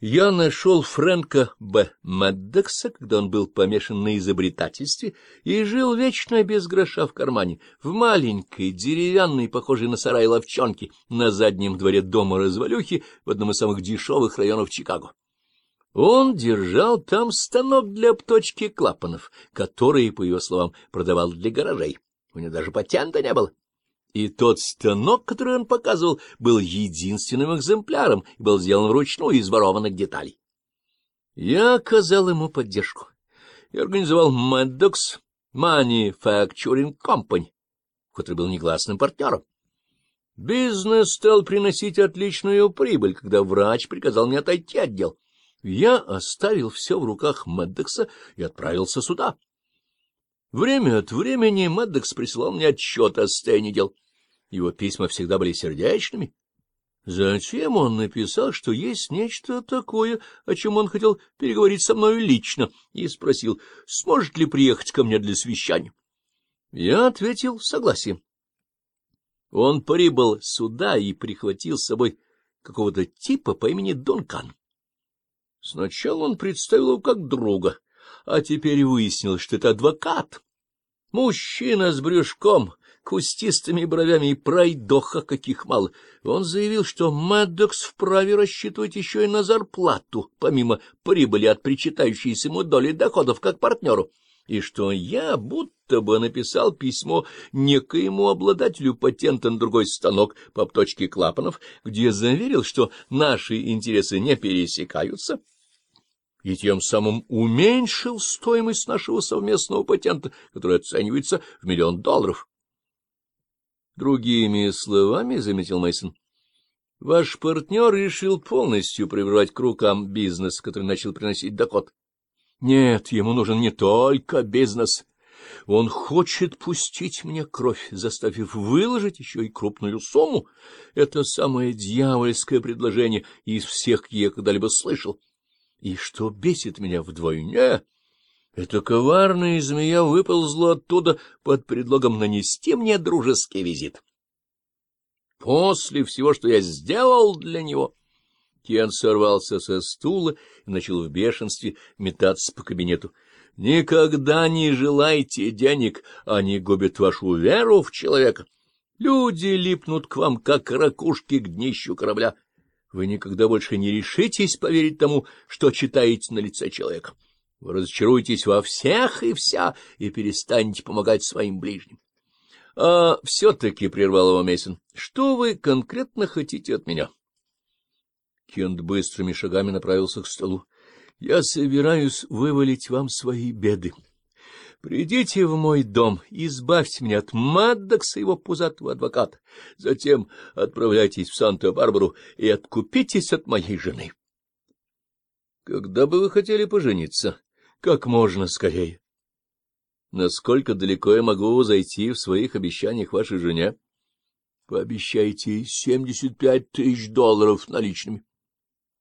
Я нашел Фрэнка Б. Мэддекса, когда он был помешан на изобретательстве и жил вечно без гроша в кармане, в маленькой, деревянной, похожей на сарай ловчонке, на заднем дворе дома развалюхи в одном из самых дешевых районов Чикаго. Он держал там станок для обточки клапанов, который, по его словам, продавал для гаражей. У него даже патента не было. И тот станок, который он показывал, был единственным экземпляром и был сделан вручную из ворованных деталей. Я оказал ему поддержку и организовал Maddox Manufacturing Company, который был негласным партнером. Бизнес стал приносить отличную прибыль, когда врач приказал мне отойти от дел. Я оставил все в руках Мэддекса и отправился сюда. Время от времени Мэддекс присылал мне отчет о состоянии дел. Его письма всегда были сердечными. Зачем он написал, что есть нечто такое, о чем он хотел переговорить со мной лично, и спросил, сможет ли приехать ко мне для совещания? Я ответил согласием. Он прибыл сюда и прихватил с собой какого-то типа по имени Донкан. Сначала он представил его как друга, а теперь выяснил, что это адвокат. Мужчина с брюшком, кустистыми бровями и пройдоха каких мало. Он заявил, что Мэддокс вправе рассчитывать еще и на зарплату, помимо прибыли от причитающейся ему доли доходов как партнеру, и что я будто бы написал письмо некоему обладателю патента на другой станок по обточке клапанов, где заверил, что наши интересы не пересекаются, и тем самым уменьшил стоимость нашего совместного патента, который оценивается в миллион долларов. Другими словами, — заметил Мейсон, ваш партнер решил полностью прибрать к рукам бизнес, который начал приносить доход. Нет, ему нужен не только бизнес. Он хочет пустить мне кровь, заставив выложить еще и крупную сумму. Это самое дьявольское предложение из всех, какие я когда-либо слышал. И что бесит меня вдвойне... Эта коварная змея выползла оттуда под предлогом нанести мне дружеский визит. После всего, что я сделал для него, Кен сорвался со стула и начал в бешенстве метаться по кабинету. — Никогда не желайте денег, они губят вашу веру в человека. Люди липнут к вам, как ракушки к днищу корабля. Вы никогда больше не решитесь поверить тому, что читаете на лице человека. — вы разочаруетесь во всех и вся и перестанете помогать своим ближним. — А все-таки, — прервал его Мейсон, что вы конкретно хотите от меня? Кент быстрыми шагами направился к столу. — Я собираюсь вывалить вам свои беды. Придите в мой дом, избавьте меня от Маддокса и его пузатого адвоката, затем отправляйтесь в Санта-Барбару и откупитесь от моей жены. — Когда бы вы хотели пожениться? как можно скорее. Насколько далеко я могу зайти в своих обещаниях вашей жене? Пообещайте 75 тысяч долларов наличными.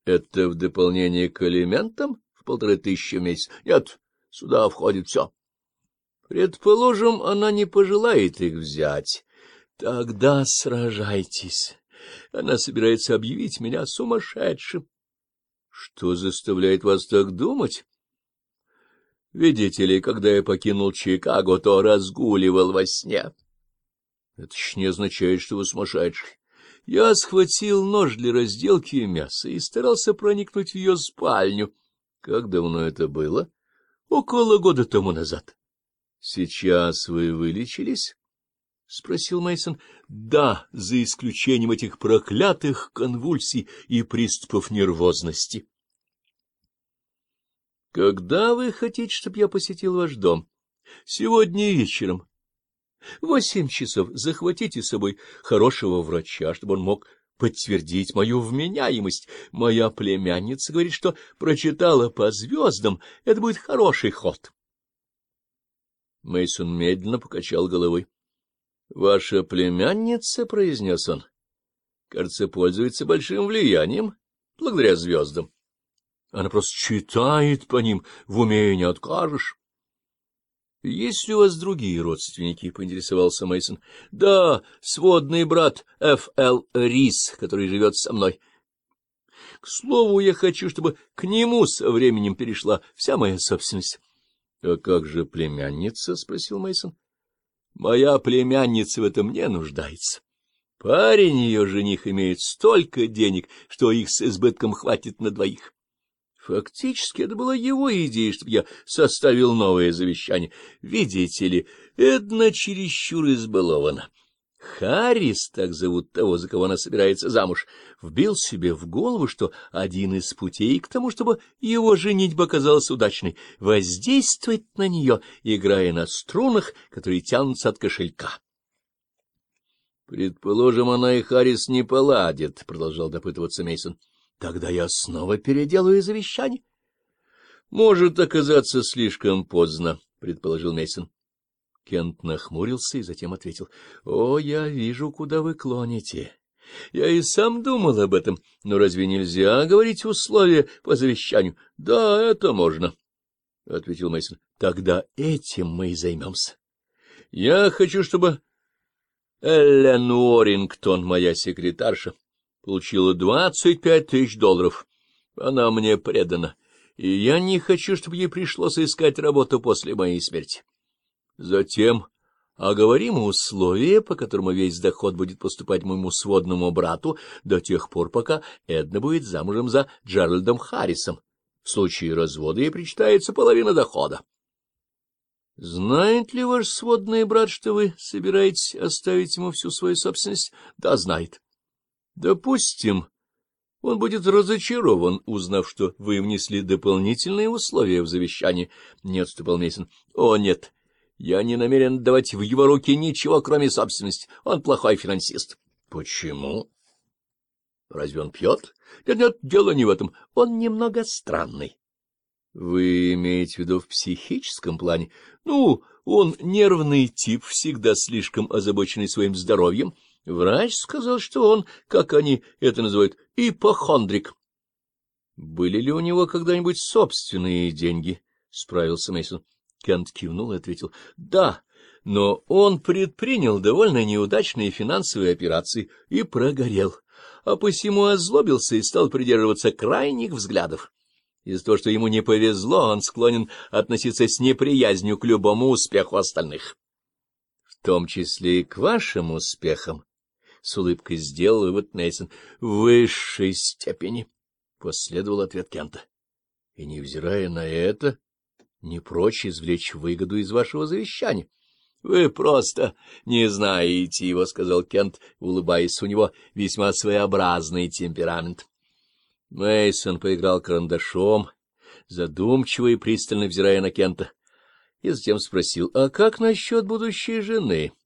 Это в дополнение к элементам в полторы тысячи в месяц? Нет, сюда входит все. Предположим, она не пожелает их взять. Тогда сражайтесь. Она собирается объявить меня сумасшедшим. Что заставляет вас так думать? Видите ли, когда я покинул Чикаго, то разгуливал во сне. Это ж не означает, что вы сумасшедший. Я схватил нож для разделки мяса и старался проникнуть в ее спальню. Как давно это было? Около года тому назад. Сейчас вы вылечились? — спросил мейсон Да, за исключением этих проклятых конвульсий и приступов нервозности. Когда вы хотите, чтобы я посетил ваш дом? Сегодня вечером. Восемь часов. Захватите с собой хорошего врача, чтобы он мог подтвердить мою вменяемость. Моя племянница говорит, что прочитала по звездам. Это будет хороший ход. Мейсон медленно покачал головой. — Ваша племянница, — произнес он, — кажется, пользуется большим влиянием благодаря звездам. Она просто читает по ним, в уме не откажешь. — Есть ли у вас другие родственники? — поинтересовался Мейсон. Да, сводный брат Ф. Л. Рис, который живет со мной. К слову, я хочу, чтобы к нему со временем перешла вся моя собственность. — А как же племянница? — спросил Мейсон. Моя племянница в этом не нуждается. Парень ее жених имеет столько денег, что их с избытком хватит на двоих. Фактически это была его идея, чтобы я составил новое завещание. Видите ли, Эдна чересчур избалована. Харрис, так зовут того, за кого она собирается замуж, вбил себе в голову, что один из путей к тому, чтобы его женитьба оказалась удачной, воздействовать на нее, играя на струнах, которые тянутся от кошелька. — Предположим, она и Харрис не поладит, — продолжал допытываться Мейсон. Тогда я снова переделаю завещание. — Может оказаться слишком поздно, — предположил Мейсон. Кент нахмурился и затем ответил. — О, я вижу, куда вы клоните. Я и сам думал об этом. Но разве нельзя говорить условия по завещанию? — Да, это можно, — ответил Мейсон. Тогда этим мы и займемся. Я хочу, чтобы Эллен Уоррингтон, моя секретарша, — получила двадцать пять тысяч долларов. Она мне предана, и я не хочу, чтобы ей пришлось искать работу после моей смерти. Затем оговорим условия, по которому весь доход будет поступать моему сводному брату до тех пор, пока Эдна будет замужем за Джеральдом Харрисом. В случае развода ей причитается половина дохода. — Знает ли ваш сводный брат, что вы собираетесь оставить ему всю свою собственность? — Да, знает. Допустим, он будет разочарован, узнав, что вы внесли дополнительные условия в завещание, — Нет, отступал Мейсон. О, нет, я не намерен давать в его руки ничего, кроме собственности. Он плохой финансист. — Почему? — Разве он пьет? Нет, — Нет, дело не в этом. Он немного странный. — Вы имеете в виду в психическом плане? — Ну, он нервный тип, всегда слишком озабоченный своим здоровьем. — Врач сказал, что он, как они это называют, ипохондрик. — Были ли у него когда-нибудь собственные деньги? — справился Мейсон. Кент кивнул и ответил. — Да, но он предпринял довольно неудачные финансовые операции и прогорел, а посему озлобился и стал придерживаться крайних взглядов. Из-за того, что ему не повезло, он склонен относиться с неприязнью к любому успеху остальных. — В том числе и к вашим успехам, с улыбкой сделал вывод Нейсон. В высшей степени последовал ответ Кента. И, невзирая на это, не прочь извлечь выгоду из вашего завещания. — Вы просто не знаете его, — сказал Кент, улыбаясь. У него весьма своеобразный темперамент. Мейсон поиграл карандашом, задумчиво и пристально взирая на Кента, и затем спросил, — А как насчет будущей жены? —